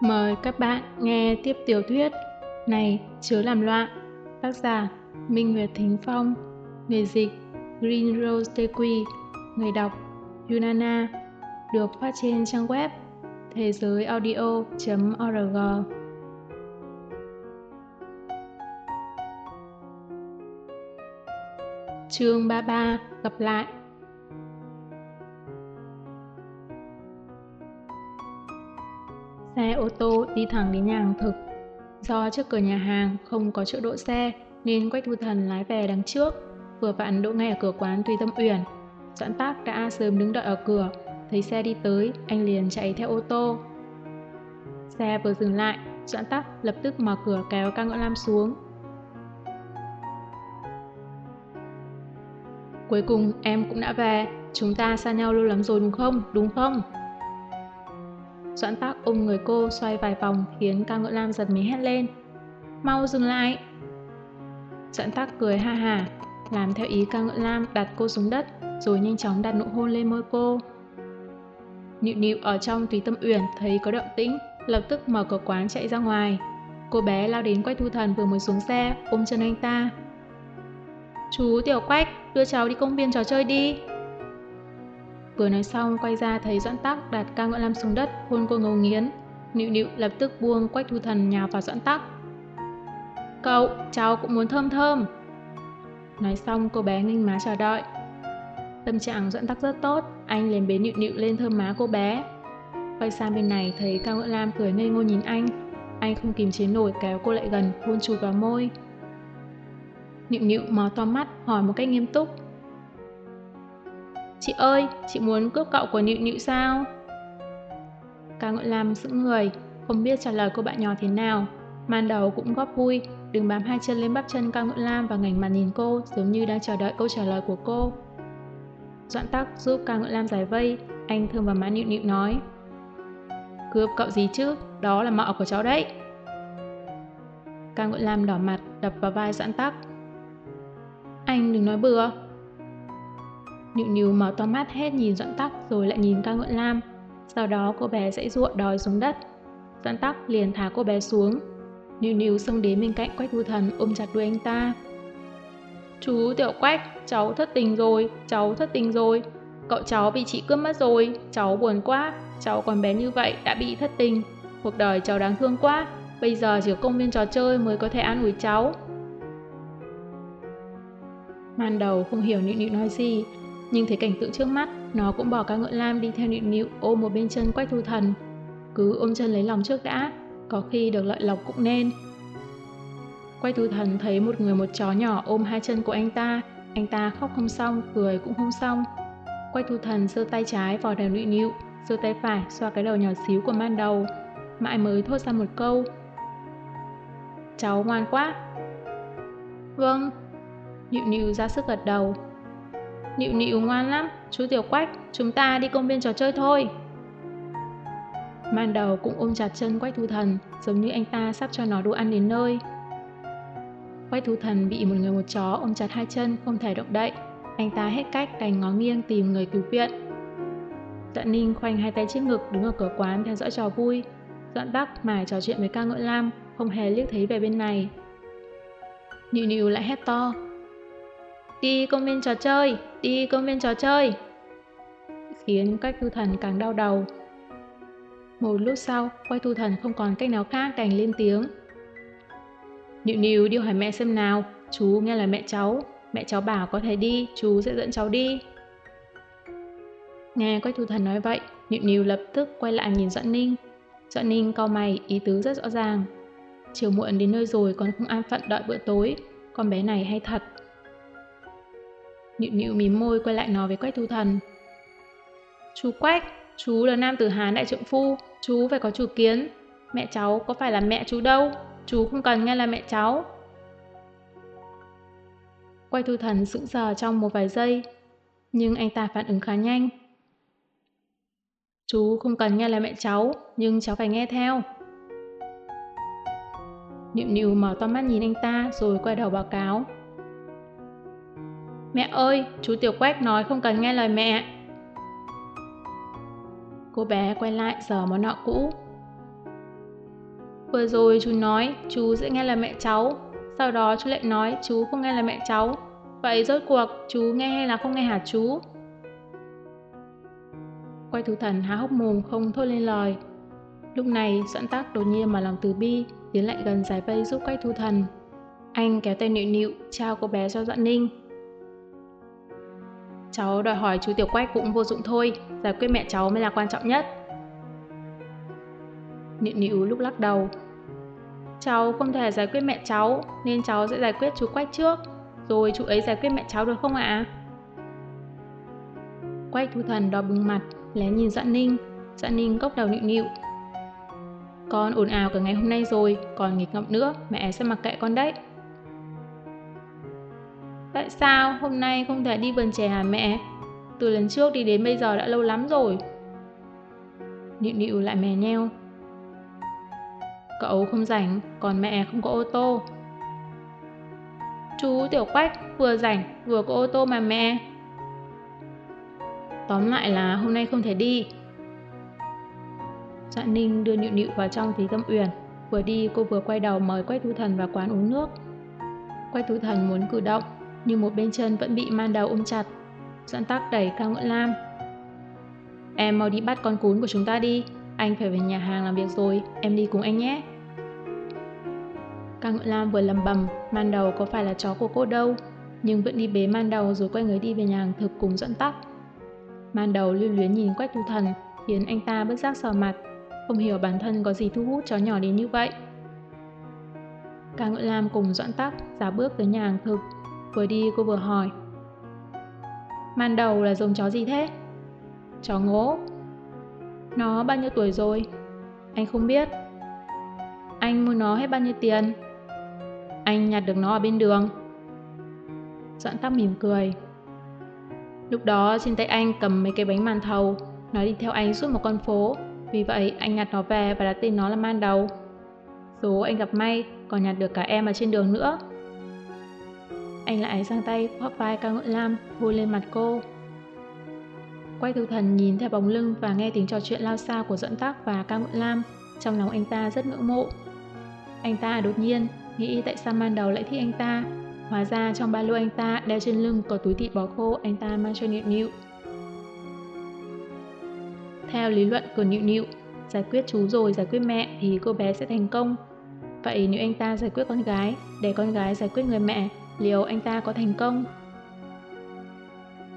Mời các bạn nghe tiếp tiểu thuyết Này chứa làm loạn, Tác giả Minh Nguyệt Thính Phong Người dịch Green Rose Tequi, Người đọc Yunana, Được phát trên trang web thế giới audio.org Chương 33 Gặp lại. Xe ô tô đi thẳng đến nhà hàng thực. Do trước cửa nhà hàng không có chỗ đỗ xe nên Quách Thu Thần lái về đằng trước, vừa vặn đỗ ngay ở cửa quán Tuy Tâm Uyển. Doãn Tác đã sớm đứng đợi ở cửa, thấy xe đi tới, anh liền chạy theo ô tô. Xe vừa dừng lại, Doãn Tác lập tức mở cửa kéo ca ngợi lam xuống. Cuối cùng em cũng đã về, chúng ta xa nhau lâu lắm rồi đúng không, đúng không? Doãn tác ôm người cô xoay vài vòng khiến Cao Ngựa Lam giật mình hét lên. Mau dừng lại! Doãn tác cười ha hà, làm theo ý Cao Ngựa Lam đặt cô xuống đất rồi nhanh chóng đặt nụ hôn lên môi cô. Nịu nịu ở trong tùy tâm uyển thấy có động tĩnh, lập tức mở cửa quán chạy ra ngoài. Cô bé lao đến Quách Thu Thần vừa mới xuống xe, ôm chân anh ta. Chú Tiểu Quách, đưa cháu đi công viên trò chơi đi. Vừa nói xong quay ra thấy Doãn Tắc đặt ca ngợi lam xuống đất hôn cô ngầu nghiến. Nịu nịu lập tức buông quách thu thần nhào vào Doãn Tắc. Cậu, cháu cũng muốn thơm thơm. Nói xong cô bé nghênh má chờ đợi. Tâm trạng Doãn Tắc rất tốt, anh liền bế nịu nịu lên thơm má cô bé. Quay sang bên này thấy Cao Ngựa Lam cười ngây ngô nhìn anh. Anh không kìm chế nổi kéo cô lại gần, hôn chùi vào môi. Nịu nịu mò to mắt, hỏi một cách nghiêm túc. Chị ơi, chị muốn cướp cậu của Nịu Nịu sao? Cá Ngọn Lam sững người, không biết trả lời cô bạn nhỏ thế nào. Man đầu cũng góp vui, đừng bám hai chân lên bắp chân Cao Ngọn Lam và ngảnh mặt nhìn cô giống như đang chờ đợi câu trả lời của cô. Doãn tắc giúp Cao Ngọn Lam giải vây, anh thương vào má Nịu Nịu nói. Cướp cậu gì chứ, đó là mọ của cháu đấy. Cao Ngọn Lam đỏ mặt, đập vào vai Doãn tắc. Anh đừng nói bừa, Nịu nịu mở to mắt hết nhìn Doãn Tắc rồi lại nhìn ca ngợi lam. Sau đó cô bé dãy ruộng đòi xuống đất. Doãn Tắc liền thả cô bé xuống. Nịu nịu xông đến bên cạnh Quách Vu Thần ôm chặt đuôi anh ta. Chú Tiểu Quách, cháu thất tình rồi, cháu thất tình rồi. Cậu cháu bị chị cướp mất rồi, cháu buồn quá. Cháu còn bé như vậy đã bị thất tình. Cuộc đời cháu đáng thương quá, bây giờ chỉ có công viên trò chơi mới có thể an ủi cháu. Man đầu không hiểu Nịu Nịu nói gì, nhưng thấy cảnh tượng trước mắt, nó cũng bỏ ca ngựa lam đi theo nịu nịu ôm một bên chân quách thu thần. Cứ ôm chân lấy lòng trước đã, có khi được lợi lộc cũng nên. Quách thu thần thấy một người một chó nhỏ ôm hai chân của anh ta, anh ta khóc không xong, cười cũng không xong. Quách thu thần giơ tay trái vào đầu nịu nịu, giơ tay phải xoa cái đầu nhỏ xíu của man đầu, mãi mới thốt ra một câu. Cháu ngoan quá. Vâng. Nịu nịu ra sức gật đầu, Nịu nịu ngoan lắm, chú Tiểu Quách, chúng ta đi công viên trò chơi thôi. Man đầu cũng ôm chặt chân Quách Thu Thần, giống như anh ta sắp cho nó đồ ăn đến nơi. Quách Thu Thần bị một người một chó ôm chặt hai chân, không thể động đậy. Anh ta hết cách đành ngó nghiêng tìm người cứu viện. Tận Ninh khoanh hai tay trước ngực đứng ở cửa quán theo dõi trò vui. Dọn Bắc mải trò chuyện với ca ngợi lam, không hề liếc thấy về bên này. Nịu nịu lại hét to, Đi công viên trò chơi, đi công viên trò chơi. Khiến cách thu thần càng đau đầu. Một lúc sau, quay thu thần không còn cách nào khác đành lên tiếng. Nịu nịu đi hỏi mẹ xem nào, chú nghe là mẹ cháu. Mẹ cháu bảo có thể đi, chú sẽ dẫn cháu đi. Nghe quách thu thần nói vậy, nịu nịu lập tức quay lại nhìn Doãn Ninh. Doãn Ninh cau mày, ý tứ rất rõ ràng. Chiều muộn đến nơi rồi còn không an phận đợi bữa tối, con bé này hay thật. Nhịu nhịu mím môi quay lại nói với Quách Thu Thần. Chú Quách, chú là nam tử Hán đại trượng phu, chú phải có chủ kiến. Mẹ cháu có phải là mẹ chú đâu, chú không cần nghe là mẹ cháu. quay Thu Thần sững sờ trong một vài giây, nhưng anh ta phản ứng khá nhanh. Chú không cần nghe là mẹ cháu, nhưng cháu phải nghe theo. niệm nịu mở to mắt nhìn anh ta rồi quay đầu báo cáo. Mẹ ơi, chú Tiểu Quách nói không cần nghe lời mẹ. Cô bé quay lại giờ món nọ cũ. vừa rồi chú nói chú sẽ nghe lời mẹ cháu, sau đó chú lại nói chú không nghe lời mẹ cháu. Vậy rốt cuộc chú nghe hay là không nghe hả chú? Quay thú thần há hốc mồm không thốt lên lời. Lúc này Doãn tác đột nhiên mà lòng từ bi tiến lại gần giải vây giúp quay thú thần. Anh kéo tay nịu nịu trao cô bé cho Doãn Ninh. Cháu đòi hỏi chú Tiểu Quách cũng vô dụng thôi, giải quyết mẹ cháu mới là quan trọng nhất. Nịu nịu lúc lắc đầu. Cháu không thể giải quyết mẹ cháu, nên cháu sẽ giải quyết chú Quách trước, rồi chú ấy giải quyết mẹ cháu được không ạ? Quách thu thần đỏ bừng mặt, lén nhìn Doãn Ninh. Doãn Ninh gốc đầu nịu nịu. Con ồn ào cả ngày hôm nay rồi, còn nghịch ngậm nữa, mẹ sẽ mặc kệ con đấy. Tại sao hôm nay không thể đi vườn trẻ hả mẹ? Từ lần trước đi đến bây giờ đã lâu lắm rồi. Nịu nịu lại mè nheo. Cậu không rảnh, còn mẹ không có ô tô. Chú Tiểu Quách vừa rảnh vừa có ô tô mà mẹ. Tóm lại là hôm nay không thể đi. Dạ Ninh đưa Nịu Nịu vào trong tí tâm uyển. Vừa đi cô vừa quay đầu mời Quách Thu Thần vào quán uống nước. Quách Thu Thần muốn cử động, nhưng một bên chân vẫn bị man đầu ôm chặt. Doãn tắc đẩy Cao Ngưỡng Lam. Em mau đi bắt con cún của chúng ta đi, anh phải về nhà hàng làm việc rồi, em đi cùng anh nhé. Cao Ngưỡng Lam vừa lầm bầm, man đầu có phải là chó của cô đâu, nhưng vẫn đi bế man đầu rồi quay người đi về nhà hàng thực cùng Doãn tắc. Man đầu lưu luyến nhìn Quách Thu Thần, khiến anh ta bất giác sờ mặt, không hiểu bản thân có gì thu hút chó nhỏ đến như vậy. Cao Ngưỡng Lam cùng Doãn tắc giả bước tới nhà hàng thực, Vừa đi cô vừa hỏi. Man đầu là dùng chó gì thế? Chó ngố. Nó bao nhiêu tuổi rồi? Anh không biết. Anh mua nó hết bao nhiêu tiền? Anh nhặt được nó ở bên đường. Doãn tắc mỉm cười. Lúc đó trên tay anh cầm mấy cái bánh màn thầu. Nó đi theo anh suốt một con phố. Vì vậy anh nhặt nó về và đặt tên nó là man đầu Số anh gặp may còn nhặt được cả em ở trên đường nữa anh lại giang tay khoác vai cao Ngợi lam, hôn lên mặt cô. Quay thư thần nhìn theo bóng lưng và nghe tiếng trò chuyện lao xa của dẫn tác và cao Ngợi lam. Trong lòng anh ta rất ngưỡng mộ. Anh ta đột nhiên nghĩ tại sao man đầu lại thích anh ta. Hóa ra trong ba lô anh ta đeo trên lưng có túi thịt bò khô anh ta mang cho Nịu Nịu. Theo lý luận của Nịu Nịu, giải quyết chú rồi giải quyết mẹ thì cô bé sẽ thành công. Vậy nếu anh ta giải quyết con gái, để con gái giải quyết người mẹ liệu anh ta có thành công?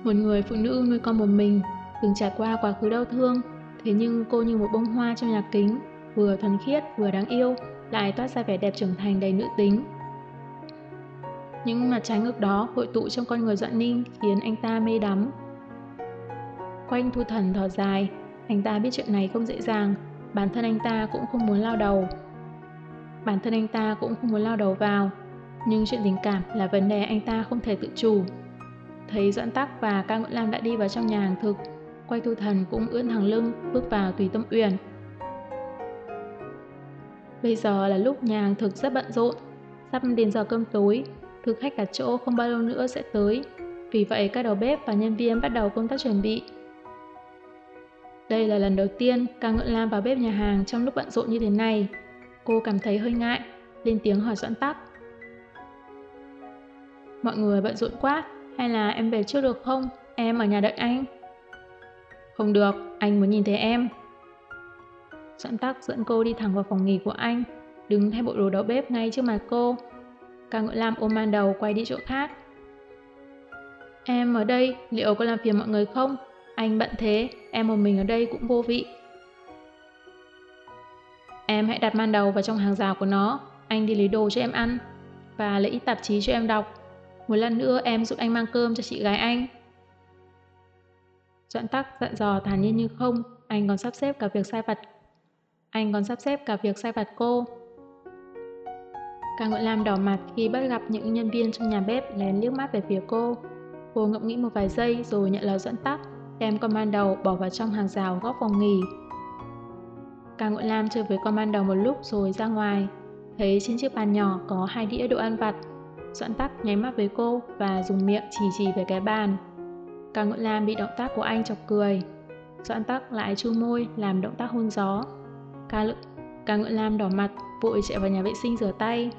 Một người phụ nữ nuôi con một mình, từng trải qua quá khứ đau thương, thế nhưng cô như một bông hoa trong nhà kính, vừa thuần khiết vừa đáng yêu, lại toát ra vẻ đẹp trưởng thành đầy nữ tính. Những mặt trái ngược đó hội tụ trong con người Doãn Ninh khiến anh ta mê đắm. Quanh thu thần thở dài, anh ta biết chuyện này không dễ dàng, bản thân anh ta cũng không muốn lao đầu. Bản thân anh ta cũng không muốn lao đầu vào, nhưng chuyện tình cảm là vấn đề anh ta không thể tự chủ. Thấy Doãn Tắc và ca Ngưỡng Lam đã đi vào trong nhà hàng thực, quay thu thần cũng ưỡn thẳng lưng bước vào tùy tâm uyển. Bây giờ là lúc nhà hàng thực rất bận rộn, sắp đến giờ cơm tối, thực khách cả chỗ không bao lâu nữa sẽ tới. Vì vậy các đầu bếp và nhân viên bắt đầu công tác chuẩn bị. Đây là lần đầu tiên ca Ngưỡng Lam vào bếp nhà hàng trong lúc bận rộn như thế này. Cô cảm thấy hơi ngại, lên tiếng hỏi Doãn Tắc. Mọi người bận rộn quá, hay là em về trước được không? Em ở nhà đợi anh. Không được, anh muốn nhìn thấy em. Doãn tắc dẫn cô đi thẳng vào phòng nghỉ của anh, đứng thay bộ đồ đầu bếp ngay trước mặt cô. Càng Ngựa Lam ôm man đầu quay đi chỗ khác. Em ở đây, liệu có làm phiền mọi người không? Anh bận thế, em một mình ở đây cũng vô vị. Em hãy đặt man đầu vào trong hàng rào của nó, anh đi lấy đồ cho em ăn, và lấy ít tạp chí cho em đọc. Một lần nữa em giúp anh mang cơm cho chị gái anh. Doãn tắc dặn dò thản nhiên như không, anh còn sắp xếp cả việc sai vặt. Anh còn sắp xếp cả việc sai vặt cô. Cả Ngợi Lam đỏ mặt khi bắt gặp những nhân viên trong nhà bếp lén liếc mắt về phía cô. Cô ngẫm nghĩ một vài giây rồi nhận lời dẫn tắc, đem con ban đầu bỏ vào trong hàng rào góc phòng nghỉ. Cả Ngợi Lam chơi với con ban đầu một lúc rồi ra ngoài, thấy trên chiếc bàn nhỏ có hai đĩa đồ ăn vặt Doãn tắc nháy mắt với cô và dùng miệng chỉ chỉ về cái bàn. Cao Ngưỡng Lam bị động tác của anh chọc cười. Doãn tắc lại chu môi làm động tác hôn gió. Cao, Ca Ngựa Lam đỏ mặt, vội chạy vào nhà vệ sinh rửa tay.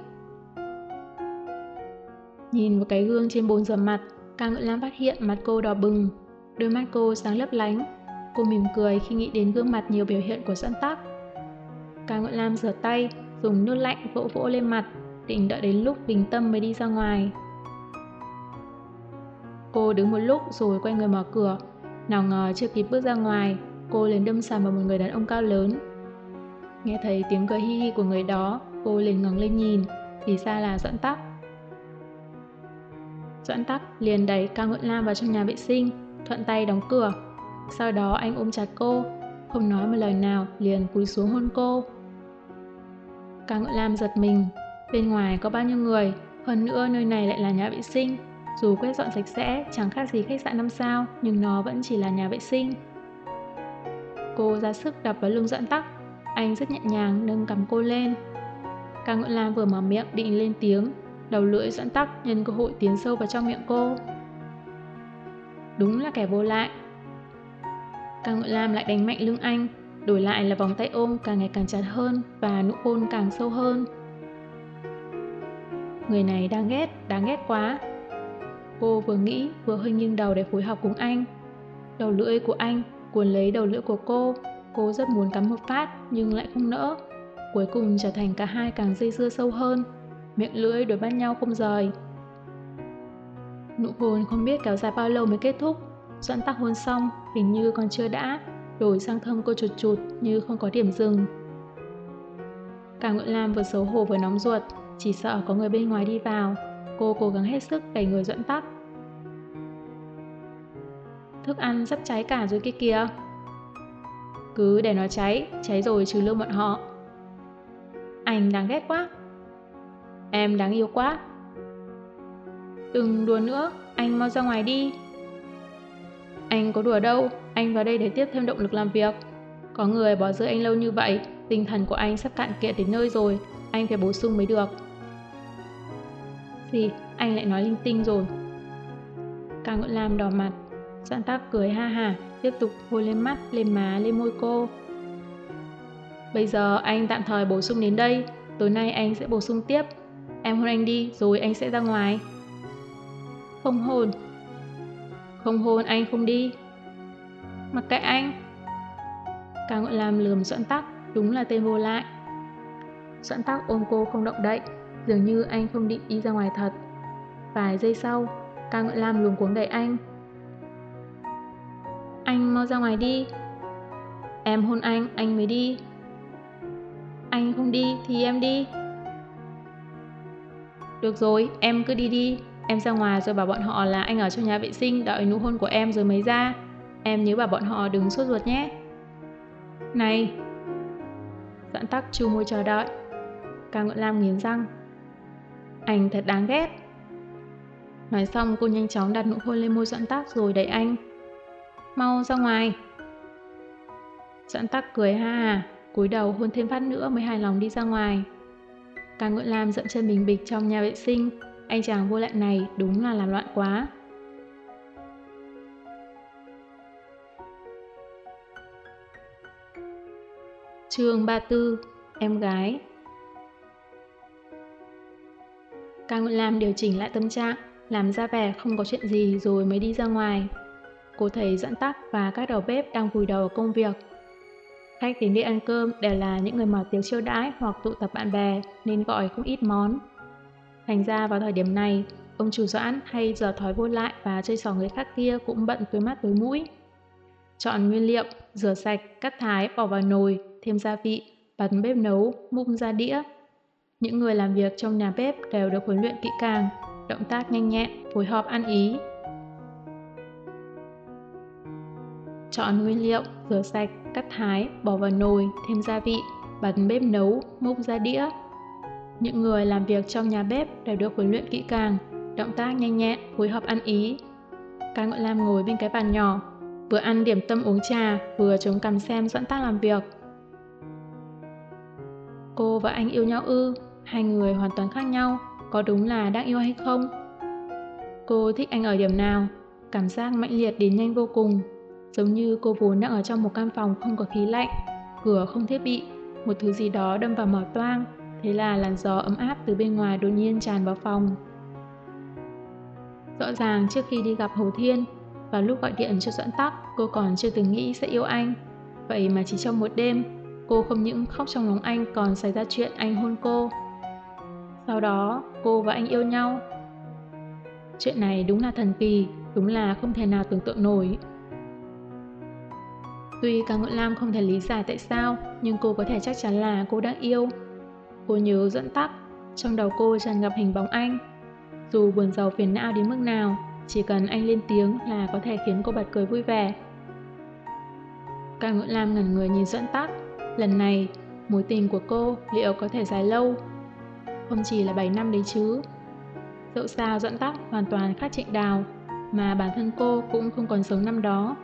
Nhìn vào cái gương trên bồn rửa mặt, Ca Ngựa Lam phát hiện mặt cô đỏ bừng, đôi mắt cô sáng lấp lánh. Cô mỉm cười khi nghĩ đến gương mặt nhiều biểu hiện của Doãn tắc. Ca Ngựa Lam rửa tay, dùng nước lạnh vỗ vỗ lên mặt, định đợi đến lúc bình tâm mới đi ra ngoài. Cô đứng một lúc rồi quay người mở cửa, nào ngờ chưa kịp bước ra ngoài, cô liền đâm sầm vào một người đàn ông cao lớn. Nghe thấy tiếng cười hi hi của người đó, cô liền ngẩng lên nhìn, thì ra là Doãn Tắc. Doãn Tắc liền đẩy Cao Ngưỡng Lam vào trong nhà vệ sinh, thuận tay đóng cửa. Sau đó anh ôm chặt cô, không nói một lời nào, liền cúi xuống hôn cô. Cao Ngưỡng Lam giật mình, bên ngoài có bao nhiêu người, hơn nữa nơi này lại là nhà vệ sinh. Dù quét dọn sạch sẽ, chẳng khác gì khách sạn 5 sao, nhưng nó vẫn chỉ là nhà vệ sinh. Cô ra sức đập vào lưng Doãn Tắc, anh rất nhẹ nhàng nâng cầm cô lên. Cao Ngưỡng Lam vừa mở miệng định lên tiếng, đầu lưỡi Doãn Tắc nhân cơ hội tiến sâu vào trong miệng cô. Đúng là kẻ vô lại. Cao Ngưỡng Lam lại đánh mạnh lưng anh, đổi lại là vòng tay ôm càng ngày càng chặt hơn và nụ hôn càng sâu hơn. Người này đang ghét, đáng ghét quá. Cô vừa nghĩ vừa hơi nghiêng đầu để phối hợp cùng anh. Đầu lưỡi của anh cuốn lấy đầu lưỡi của cô, cô rất muốn cắm một phát nhưng lại không nỡ. Cuối cùng trở thành cả hai càng dây dưa sâu hơn, miệng lưỡi đối bắt nhau không rời. Nụ hôn không biết kéo dài bao lâu mới kết thúc, Doãn tắc hôn xong, hình như còn chưa đã, đổi sang thơm cô chụt chụt như không có điểm dừng. Cả nguyễn Lam vừa xấu hổ vừa nóng ruột, chỉ sợ có người bên ngoài đi vào, cô cố gắng hết sức đẩy người dẫn tắt. Thức ăn sắp cháy cả rồi kia kìa. Cứ để nó cháy, cháy rồi trừ lương bọn họ. Anh đáng ghét quá. Em đáng yêu quá. Đừng đùa nữa, anh mau ra ngoài đi. Anh có đùa đâu, anh vào đây để tiếp thêm động lực làm việc. Có người bỏ rơi anh lâu như vậy, tinh thần của anh sắp cạn kiệt đến nơi rồi, anh phải bổ sung mới được. Gì, anh lại nói linh tinh rồi. Cao Ngưỡng Lam đỏ mặt, Doãn Tắc cười ha hả, tiếp tục hôn lên mắt, lên má, lên môi cô. Bây giờ anh tạm thời bổ sung đến đây, tối nay anh sẽ bổ sung tiếp. Em hôn anh đi, rồi anh sẽ ra ngoài. Không hôn. Không hôn anh không đi. Mặc kệ anh. Cao Ngọn Lam lườm Doãn Tắc, đúng là tên vô lại. Doãn Tắc ôm cô không động đậy, dường như anh không định đi ra ngoài thật. Vài giây sau, ca ngợi Lam luống cuống đẩy anh, anh mau ra ngoài đi. Em hôn anh, anh mới đi. Anh không đi thì em đi. Được rồi, em cứ đi đi. Em ra ngoài rồi bảo bọn họ là anh ở trong nhà vệ sinh đợi nụ hôn của em rồi mới ra. Em nhớ bảo bọn họ đừng sốt ruột nhé. Này! Doãn tắc chu môi chờ đợi. Ca ngợi Lam nghiến răng. Anh thật đáng ghét. Nói xong cô nhanh chóng đặt nụ hôn lên môi Doãn tắc rồi đẩy anh mau ra ngoài. Doãn tắc cười ha à, cúi đầu hôn thêm phát nữa mới hài lòng đi ra ngoài. Càng Ngưỡng Lam dậm chân mình bịch trong nhà vệ sinh, anh chàng vô lại này đúng là làm loạn quá. chương 34 Em gái Càng Nguyễn Lam điều chỉnh lại tâm trạng, làm ra vẻ không có chuyện gì rồi mới đi ra ngoài cô thầy dẫn tắc và các đầu bếp đang vùi đầu công việc. Khách đến đi ăn cơm đều là những người mở tiếng chiêu đãi hoặc tụ tập bạn bè nên gọi không ít món. Thành ra vào thời điểm này, ông chủ Doãn hay giờ thói vô lại và chơi xỏ người khác kia cũng bận tối mắt tối mũi. Chọn nguyên liệu, rửa sạch, cắt thái, bỏ vào nồi, thêm gia vị, bật bếp nấu, múc ra đĩa. Những người làm việc trong nhà bếp đều được huấn luyện kỹ càng, động tác nhanh nhẹn, phối hợp ăn ý, Chọn nguyên liệu, rửa sạch, cắt thái, bỏ vào nồi, thêm gia vị, bật bếp nấu, múc ra đĩa. Những người làm việc trong nhà bếp đều được huấn luyện kỹ càng, động tác nhanh nhẹn, phối hợp ăn ý. Cái Ngọn Lam ngồi bên cái bàn nhỏ, vừa ăn điểm tâm uống trà, vừa chống cằm xem dẫn tác làm việc. Cô và anh yêu nhau ư, hai người hoàn toàn khác nhau, có đúng là đang yêu hay không? Cô thích anh ở điểm nào? Cảm giác mạnh liệt đến nhanh vô cùng, Giống như cô vốn đang ở trong một căn phòng không có khí lạnh, cửa không thiết bị, một thứ gì đó đâm vào mỏ toang, thế là làn gió ấm áp từ bên ngoài đột nhiên tràn vào phòng. Rõ ràng trước khi đi gặp Hồ Thiên, và lúc gọi điện cho Doãn Tắc, cô còn chưa từng nghĩ sẽ yêu anh. Vậy mà chỉ trong một đêm, cô không những khóc trong lòng anh còn xảy ra chuyện anh hôn cô. Sau đó, cô và anh yêu nhau. Chuyện này đúng là thần kỳ, đúng là không thể nào tưởng tượng nổi. Tuy Cao Ngọn Lam không thể lý giải tại sao, nhưng cô có thể chắc chắn là cô đang yêu. Cô nhớ dẫn tắt, trong đầu cô tràn ngập hình bóng anh. Dù buồn giàu phiền não đến mức nào, chỉ cần anh lên tiếng là có thể khiến cô bật cười vui vẻ. Cao Ngọn Lam ngẩn người nhìn dẫn tắt. Lần này, mối tình của cô liệu có thể dài lâu? Không chỉ là 7 năm đấy chứ. Dẫu sao dẫn tóc hoàn toàn khác trịnh đào, mà bản thân cô cũng không còn sống năm đó.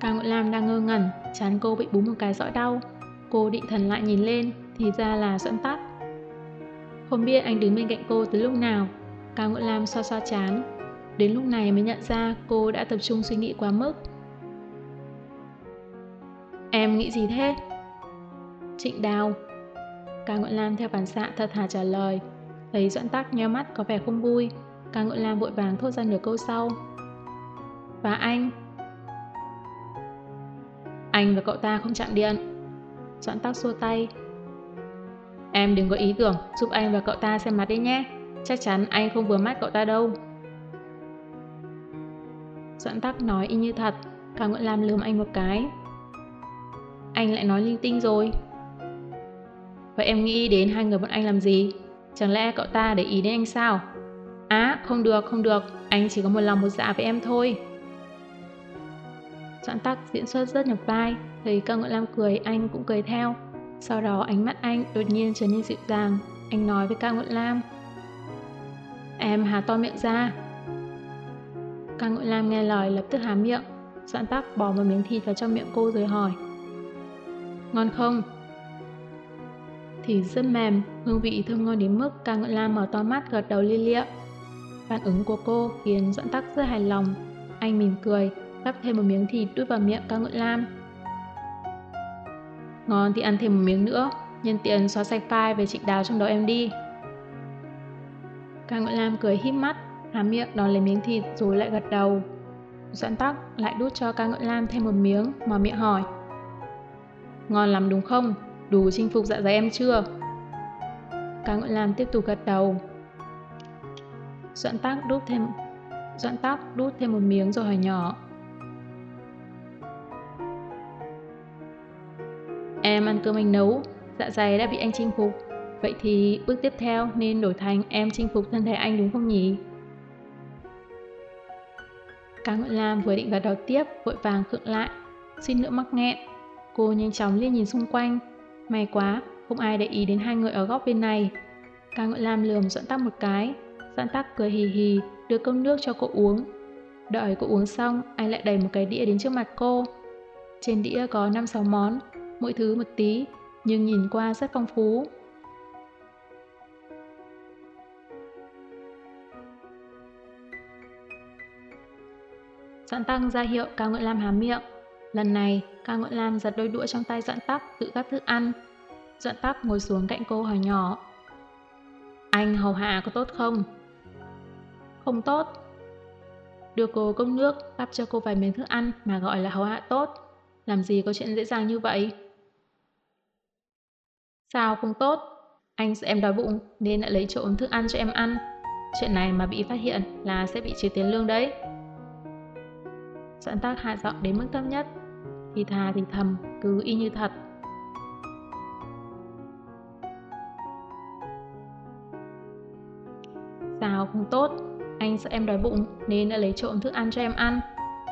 Cao Nguyễn Lam đang ngơ ngẩn, chán cô bị búng một cái rõ đau. Cô định thần lại nhìn lên, thì ra là dẫn tắt. Không biết anh đứng bên cạnh cô từ lúc nào, Cao Nguyễn Lam xoa xoa chán. Đến lúc này mới nhận ra cô đã tập trung suy nghĩ quá mức. Em nghĩ gì thế? Trịnh Đào. Cao Ngọn Lam theo phản xạ thật thà trả lời. Thấy Doãn Tắc nheo mắt có vẻ không vui. Cao Ngọn Lam vội vàng thốt ra nửa câu sau. Và anh? Anh và cậu ta không chạm điện. Doãn Tắc xua tay. Em đừng có ý tưởng giúp anh và cậu ta xem mặt đi nhé. Chắc chắn anh không vừa mắt cậu ta đâu. Doãn Tắc nói y như thật. Cao Ngọn Lam lườm anh một cái. Anh lại nói linh tinh rồi. Vậy em nghĩ đến hai người bọn anh làm gì? Chẳng lẽ cậu ta để ý đến anh sao? Á, không được, không được, anh chỉ có một lòng một dạ với em thôi. Doãn tắc diễn xuất rất nhập vai, thấy cao ngợi lam cười, anh cũng cười theo. Sau đó ánh mắt anh đột nhiên trở nên dịu dàng, anh nói với cao ngợi lam. Em há to miệng ra. Cao ngợi lam nghe lời lập tức há miệng, Doãn tắc bỏ một miếng thịt vào trong miệng cô rồi hỏi. Ngon không? Thì rất mềm, hương vị thơm ngon đến mức ca ngợi lam mở to mắt gật đầu lia lịa. Phản ứng của cô khiến Doãn Tắc rất hài lòng. Anh mỉm cười, gắp thêm một miếng thịt đút vào miệng ca ngợi lam. Ngon thì ăn thêm một miếng nữa, nhân tiện xóa sạch file về trịnh đào trong đầu em đi. Ca ngợi lam cười híp mắt, há miệng đón lấy miếng thịt rồi lại gật đầu. Doãn Tắc lại đút cho ca ngợi lam thêm một miếng, mà miệng hỏi. Ngon lắm đúng không? Đủ chinh phục dạ dày em chưa? Cá ngợi lam tiếp tục gật đầu. Doãn tác đút thêm Doãn tác đút thêm một miếng rồi hỏi nhỏ. Em ăn cơm anh nấu, dạ dày đã bị anh chinh phục. Vậy thì bước tiếp theo nên đổi thành em chinh phục thân thể anh đúng không nhỉ? Cá ngợi lam vừa định gật đầu tiếp, vội vàng khựng lại, xin nữa mắc nghẹn. Cô nhanh chóng liên nhìn xung quanh, May quá, không ai để ý đến hai người ở góc bên này. Ca Ngợi Lam lườm dọn Tắc một cái. dọn Tắc cười hì hì, đưa cốc nước cho cô uống. Đợi cô uống xong, anh lại đẩy một cái đĩa đến trước mặt cô. Trên đĩa có 5-6 món, mỗi thứ một tí, nhưng nhìn qua rất phong phú. Doãn Tăng ra hiệu Cao Ngợi Lam há miệng. Lần này, ca Ngọn Lam giật đôi đũa trong tay dọn tóc tự gắp thức ăn. Dọn tóc ngồi xuống cạnh cô hỏi nhỏ. Anh hầu hạ có tốt không? Không tốt. Đưa cô cốc nước, gắp cho cô vài miếng thức ăn mà gọi là hầu hạ tốt. Làm gì có chuyện dễ dàng như vậy? Sao không tốt? Anh sợ em đói bụng nên đã lấy trộm thức ăn cho em ăn. Chuyện này mà bị phát hiện là sẽ bị trừ tiền lương đấy. Doãn tác hạ giọng đến mức thấp nhất thì thà thì thầm, cứ y như thật. Sao không tốt, anh sợ em đói bụng nên đã lấy trộm thức ăn cho em ăn.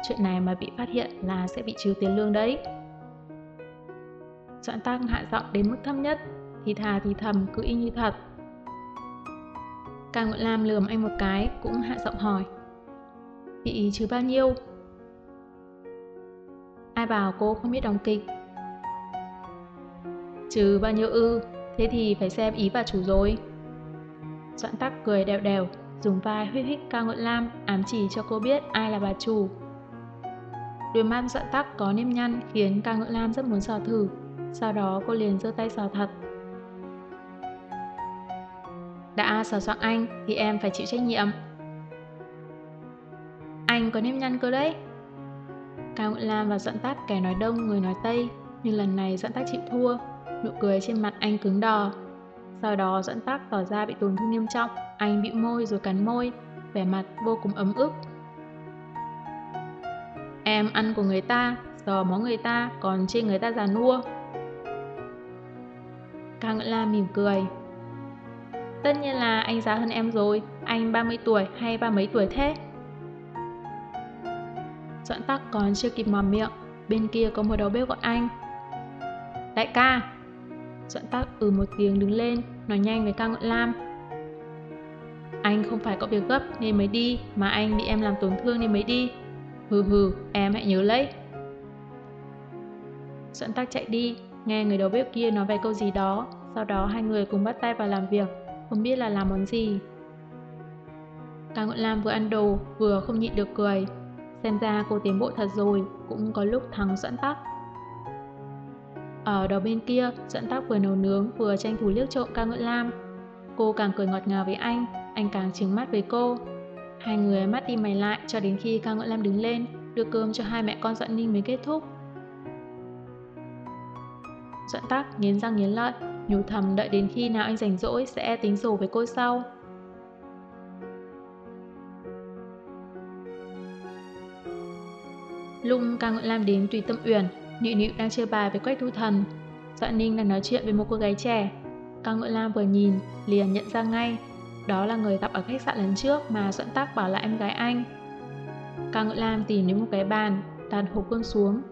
Chuyện này mà bị phát hiện là sẽ bị trừ tiền lương đấy. Doãn tác hạ giọng đến mức thấp nhất, thì thà thì thầm cứ y như thật. Càng Ngọn Lam lườm anh một cái cũng hạ giọng hỏi. Bị trừ bao nhiêu? Ai vào cô không biết đóng kịch? Trừ bao nhiêu ư, thế thì phải xem ý bà chủ rồi. Doãn tắc cười đều đều, dùng vai huyết hích cao ngọn lam, ám chỉ cho cô biết ai là bà chủ. Đôi mắt doãn tắc có nếp nhăn khiến ca ngọn lam rất muốn sò thử. Sau đó cô liền giơ tay sò thật. Đã sò soạn anh thì em phải chịu trách nhiệm. Anh có nếp nhăn cơ đấy. Cao Ngụy Lam và dẫn tát kẻ nói đông người nói tây, nhưng lần này dẫn tát chịu thua, nụ cười trên mặt anh cứng đờ. Sau đó dẫn tát tỏ ra bị tổn thương nghiêm trọng, anh bị môi rồi cắn môi, vẻ mặt vô cùng ấm ức. Em ăn của người ta, dò món người ta, còn chê người ta già nua. Cao Ngự Lam mỉm cười. Tất nhiên là anh già hơn em rồi, anh 30 tuổi hay ba mấy tuổi thế? Doãn tắc còn chưa kịp mòm miệng, bên kia có một đầu bếp gọi anh. Đại ca! Doãn tắc ừ một tiếng đứng lên, nói nhanh với ca Ngự Lam. Anh không phải có việc gấp nên mới đi, mà anh bị em làm tổn thương nên mới đi. Hừ hừ, em hãy nhớ lấy. Doãn tắc chạy đi, nghe người đầu bếp kia nói vài câu gì đó, sau đó hai người cùng bắt tay vào làm việc, không biết là làm món gì. Ca Ngọn Lam vừa ăn đồ, vừa không nhịn được cười. Xem ra cô tiến bộ thật rồi, cũng có lúc thắng dẫn tắc. Ở đầu bên kia, dẫn tắc vừa nấu nướng vừa tranh thủ liếc trộm ca Ngọn Lam. Cô càng cười ngọt ngào với anh, anh càng trứng mắt với cô. Hai người mắt đi mày lại cho đến khi ca Ngọn Lam đứng lên, đưa cơm cho hai mẹ con Doãn Ninh mới kết thúc. Doãn tắc nghiến răng nghiến lợi, nhủ thầm đợi đến khi nào anh rảnh rỗi sẽ tính sổ với cô sau. Lung ca Ngọn Lam đến tùy tâm uyển, Nịu Nịu đang chơi bài với Quách Thu Thần. Doãn Ninh đang nói chuyện với một cô gái trẻ. Ca Ngọn Lam vừa nhìn, liền nhận ra ngay. Đó là người gặp ở khách sạn lần trước mà Doãn Tắc bảo là em gái anh. Ca Ngọn Lam tìm đến một cái bàn, đặt hộp cơm xuống.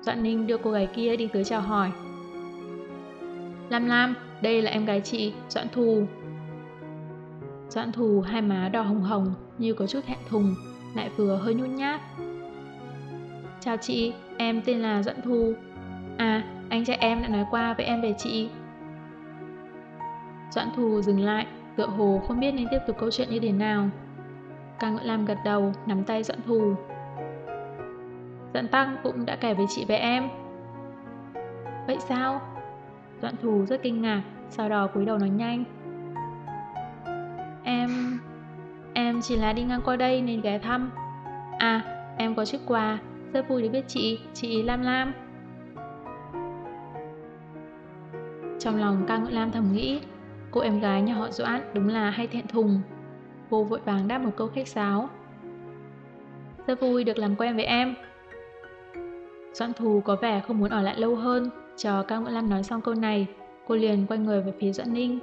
Doãn Ninh đưa cô gái kia đi tới chào hỏi. Lam Lam, đây là em gái chị, Doãn Thù. Doãn Thù hai má đỏ hồng hồng như có chút hẹn thùng, lại vừa hơi nhút nhát. Chào chị, em tên là Doãn Thu. À, anh trai em đã nói qua với em về chị. Doãn Thu dừng lại, tựa hồ không biết nên tiếp tục câu chuyện như thế nào. Càng Ngựa Lam gật đầu, nắm tay Doãn Thu. Doãn Tăng cũng đã kể với chị về em. Vậy sao? Doãn Thu rất kinh ngạc, sau đó cúi đầu nói nhanh. Em... em chỉ là đi ngang qua đây nên ghé thăm. À, em có chiếc quà, rất vui được biết chị, chị Lam Lam. Trong lòng ca ngợi Lam thầm nghĩ, cô em gái nhà họ Doãn đúng là hay thẹn thùng. Cô vội vàng đáp một câu khách sáo. Rất vui được làm quen với em. Doãn thù có vẻ không muốn ở lại lâu hơn, Chờ ca Ngũ Lam nói xong câu này, cô liền quay người về phía Doãn Ninh.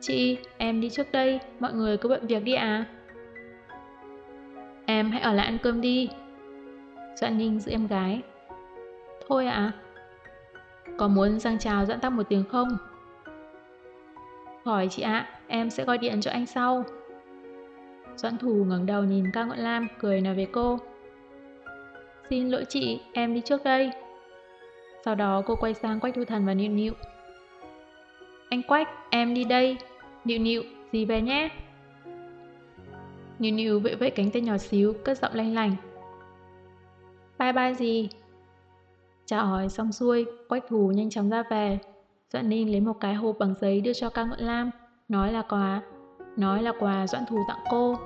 Chị, em đi trước đây, mọi người cứ bận việc đi à? Em hãy ở lại ăn cơm đi. Doãn Ninh giữ em gái. Thôi ạ. À? Có muốn sang chào Doãn Tắc một tiếng không? Hỏi chị ạ, em sẽ gọi điện cho anh sau. Doãn Thù ngẩng đầu nhìn Cao Ngọn Lam, cười nói với cô. Xin lỗi chị, em đi trước đây. Sau đó cô quay sang Quách Thu Thần và Nịu Nịu. Anh Quách, em đi đây. Nịu Nịu, gì về nhé. Nịu Nịu vẫy vẫy cánh tay nhỏ xíu, cất giọng lanh lành. Bye bye gì? Chào hỏi xong xuôi, Quách Thù nhanh chóng ra về. Doãn Ninh lấy một cái hộp bằng giấy đưa cho ca Ngọn Lam, nói là quà. Nói là quà Doãn Thù tặng cô.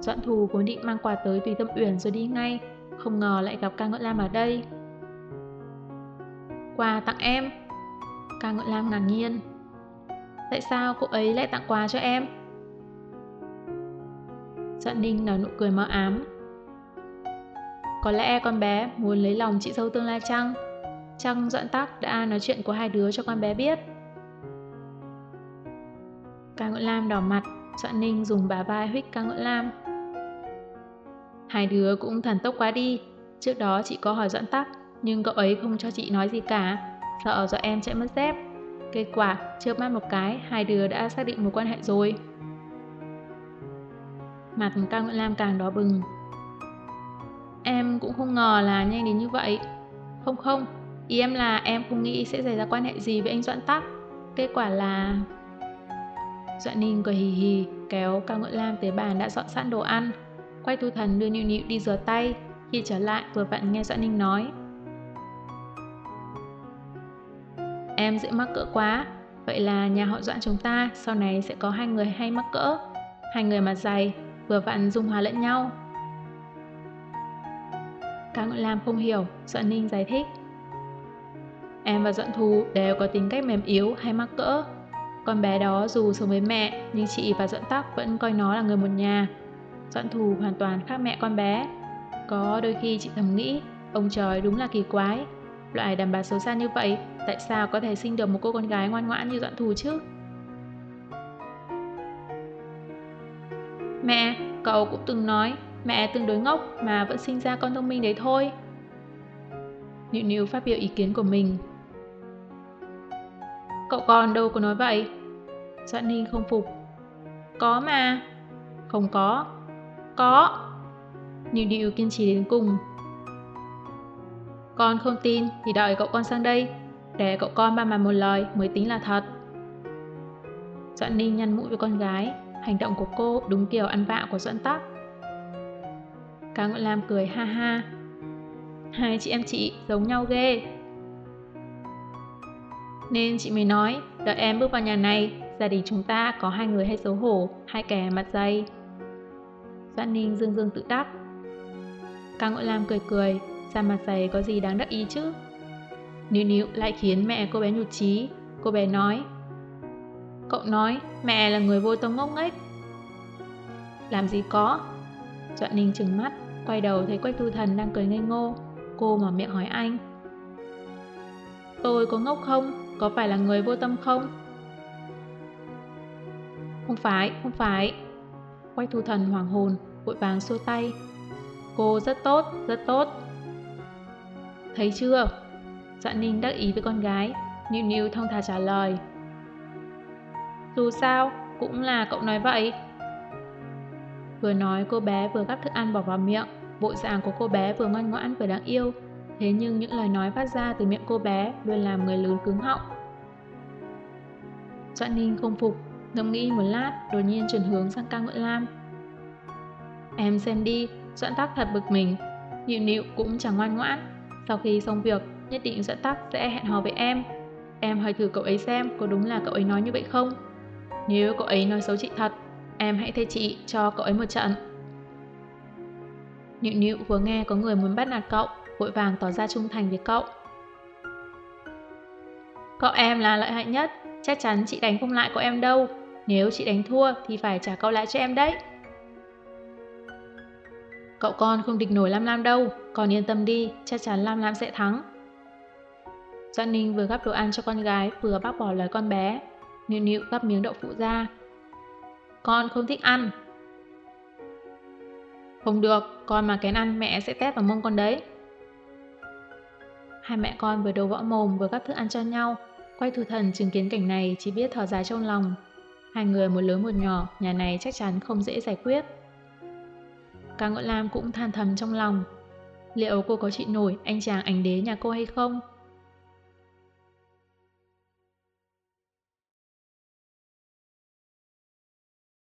Doãn Thù vốn định mang quà tới tùy tâm uyển rồi đi ngay, không ngờ lại gặp ca Ngọn Lam ở đây quà tặng em. Ca Ngợi Lam ngạc nhiên. Tại sao cô ấy lại tặng quà cho em? Doãn Ninh nở nụ cười mơ ám. Có lẽ con bé muốn lấy lòng chị dâu tương lai chăng? Chăng Doãn Tắc đã nói chuyện của hai đứa cho con bé biết? Ca Ngợi Lam đỏ mặt, Doãn Ninh dùng bà vai huyết Ca Ngợi Lam. Hai đứa cũng thần tốc quá đi. Trước đó chị có hỏi Doãn Tắc nhưng cậu ấy không cho chị nói gì cả, sợ do em chạy mất dép. Kết quả, trước mắt một cái, hai đứa đã xác định mối quan hệ rồi. Mặt Cao Nguyễn Lam càng đỏ bừng. Em cũng không ngờ là nhanh đến như vậy. Không không, ý em là em không nghĩ sẽ xảy ra quan hệ gì với anh Doãn Tắc. Kết quả là... Doãn Ninh cười hì hì, kéo Cao Nguyễn Lam tới bàn đã dọn sẵn đồ ăn. Quay thu thần đưa Nịu Nịu đi rửa tay. Khi trở lại, vừa vặn nghe Doãn Ninh nói. em dễ mắc cỡ quá. Vậy là nhà họ Doãn chúng ta sau này sẽ có hai người hay mắc cỡ. Hai người mặt dày, vừa vặn dung hòa lẫn nhau. Cá Ngọn Lam không hiểu, Doãn Ninh giải thích. Em và Doãn Thù đều có tính cách mềm yếu hay mắc cỡ. Con bé đó dù sống với mẹ, nhưng chị và Doãn Tắc vẫn coi nó là người một nhà. Doãn Thù hoàn toàn khác mẹ con bé. Có đôi khi chị thầm nghĩ, ông trời đúng là kỳ quái. Loại đàn bà xấu xa như vậy, tại sao có thể sinh được một cô con gái ngoan ngoãn như Doãn Thù chứ? Mẹ, cậu cũng từng nói, mẹ tương đối ngốc mà vẫn sinh ra con thông minh đấy thôi. Nịu Nịu phát biểu ý kiến của mình. Cậu con đâu có nói vậy? Doãn Ninh không phục. Có mà. Không có. Có. Nịu Nịu kiên trì đến cùng. Con không tin thì đợi cậu con sang đây, để cậu con ba mà một lời mới tính là thật. Doãn Ninh nhăn mũi với con gái, hành động của cô đúng kiểu ăn vạ của Doãn Tắc. Cá Ngọn Lam cười ha ha. Hai chị em chị giống nhau ghê. Nên chị mới nói, đợi em bước vào nhà này, gia đình chúng ta có hai người hay xấu hổ, hai kẻ mặt dày. Doãn Ninh dương dương tự đắc. Cá Ngọn Lam cười cười, ra mặt dày có gì đáng đắc ý chứ? Níu níu lại khiến mẹ cô bé nhụt chí. Cô bé nói, Cậu nói mẹ là người vô tâm ngốc nghếch. Làm gì có? Doãn Ninh trừng mắt, quay đầu thấy Quách Tu Thần đang cười ngây ngô. Cô mở miệng hỏi anh. Tôi có ngốc không? Có phải là người vô tâm không? Không phải, không phải. Quách Tu Thần hoàng hồn, vội vàng xua tay. Cô rất tốt, rất tốt. Thấy chưa? Doãn Ninh đắc ý với con gái, Niu Niu thông thả trả lời. Dù sao, cũng là cậu nói vậy. Vừa nói cô bé vừa gắp thức ăn bỏ vào miệng, bộ dạng của cô bé vừa ngoan ngoãn vừa đáng yêu. Thế nhưng những lời nói phát ra từ miệng cô bé luôn làm người lớn cứng họng. Doãn Ninh không phục, ngẫm nghĩ một lát, đột nhiên chuyển hướng sang ca Ngưỡng Lam. Em xem đi, Doãn Tắc thật bực mình, nhịu nịu cũng chẳng ngoan ngoãn. Sau khi xong việc, nhất định Doãn Tắc sẽ hẹn hò với em. Em hỏi thử cậu ấy xem có đúng là cậu ấy nói như vậy không? Nếu cậu ấy nói xấu chị thật, em hãy thay chị cho cậu ấy một trận. Nhự nhự vừa nghe có người muốn bắt nạt cậu, vội vàng tỏ ra trung thành với cậu. Cậu em là lợi hại nhất, chắc chắn chị đánh không lại cậu em đâu. Nếu chị đánh thua thì phải trả cậu lại cho em đấy. Cậu con không địch nổi Lam Lam đâu, còn yên tâm đi, chắc chắn Lam Lam sẽ thắng. Doan Ninh vừa gắp đồ ăn cho con gái vừa bác bỏ lời con bé, Nịu nịu gắp miếng đậu phụ ra. Con không thích ăn. Không được, con mà kén ăn mẹ sẽ tét vào mông con đấy. Hai mẹ con vừa đầu võ mồm vừa gắp thức ăn cho nhau. Quay thủ thần chứng kiến cảnh này chỉ biết thở dài trong lòng. Hai người một lớn một nhỏ, nhà này chắc chắn không dễ giải quyết. Ca Ngọn Lam cũng than thầm trong lòng. Liệu cô có chịu nổi anh chàng ảnh đế nhà cô hay không?